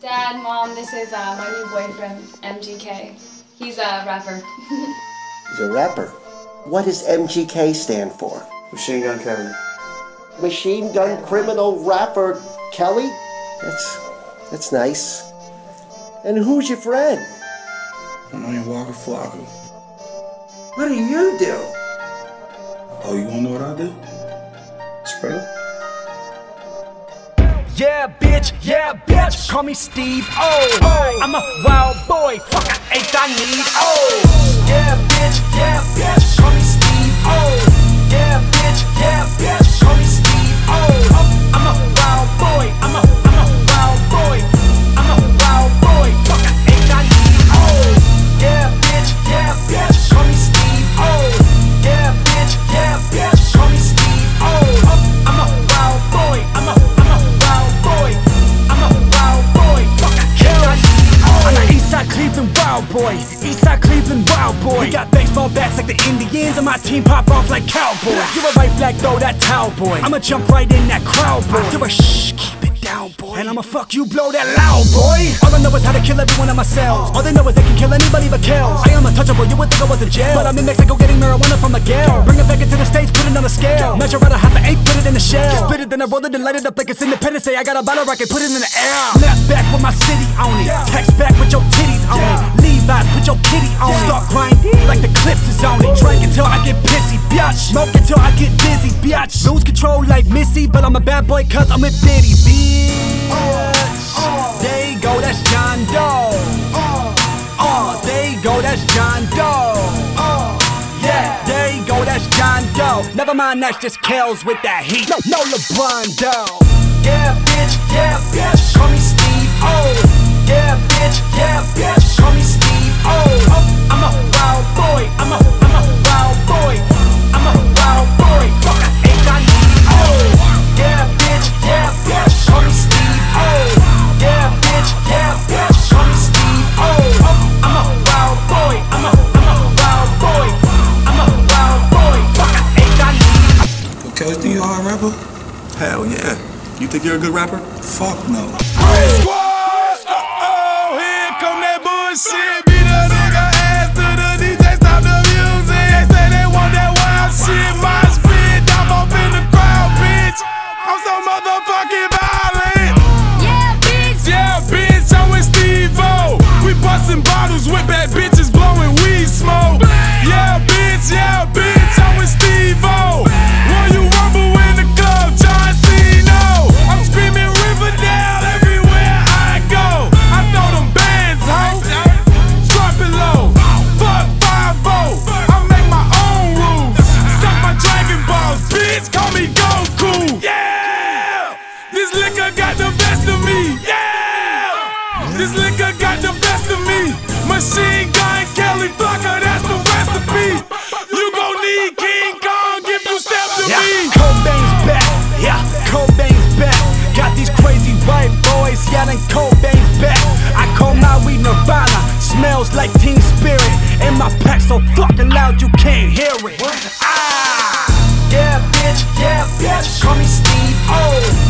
Dad, Mom, this is uh, my new boyfriend, MGK. He's a rapper. He's a rapper. What does MGK stand for? Machine Gun Kelly. Machine Gun Criminal Rapper Kelly? That's that's nice. And who's your friend? My name Waka Flocka. What do you do? Oh, you wanna know what I do? Spread it. Yeah, bitch, yeah, bitch. Call me Steve O. Oh. I'm a wild boy. Fuck, I ain't I need O. Yeah, bitch, yeah, bitch. Call me Steve O. Yeah, bitch, yeah, bitch. Wild boy. Eastside Cleveland wild boy. We got baseball bats like the Indians, and my team pop off like cowboys. You're a right flag, throw that towel boy. I'ma jump right in that crowd boy. You're a shh, keep it down boy. And I'ma fuck you, blow that loud boy. All I know is how to kill every one of my cells. Oh. All they know is they can kill anybody but kills. Oh. I am untouchable, you would think I was in jail. But I'm in Mexico getting marijuana from Miguel. Bring it back into the States, put it on a scale. Measure out a half an eighth, put it in a shell. Spit it, then I roll it and light it up like it's Independence Day. I got a bottle rocket, put it in the air. Snap back with my city on it. Text back with your titties on it. Levi's, put your kitty on it. Start grinding like the clips is on it. Drink until I get pissy, biatch. Smoke until I get dizzy, biatch. Lose control like Missy, but I'm a bad boy cause I'm with Diddy, bitch. There you go, that's John Doe. Uh, there you go, that's John Doe. Yeah, there you go, that's John Doe. Never mind, that's just Kells with that heat. No, no LeBron Doe. Yeah, bitch, yeah, bitch. Call me Steve O. Yeah, bitch, yeah, bitch. Hell yeah. You think you're a good rapper? Fuck no. Squad, oh, here come that bullshit. This liquor got the best of me. Machine gun Kelly Blocker, that's the recipe. You gon' need King Kong if you step to yeah. me. Cobain's back, yeah, Cobain's back. Got these crazy white boys yelling Cobain's back. I call my weed Nirvana, smells like Teen Spirit. And my pack so fucking loud you can't hear it. Ah, yeah, bitch, yeah, bitch. Call me Steve O.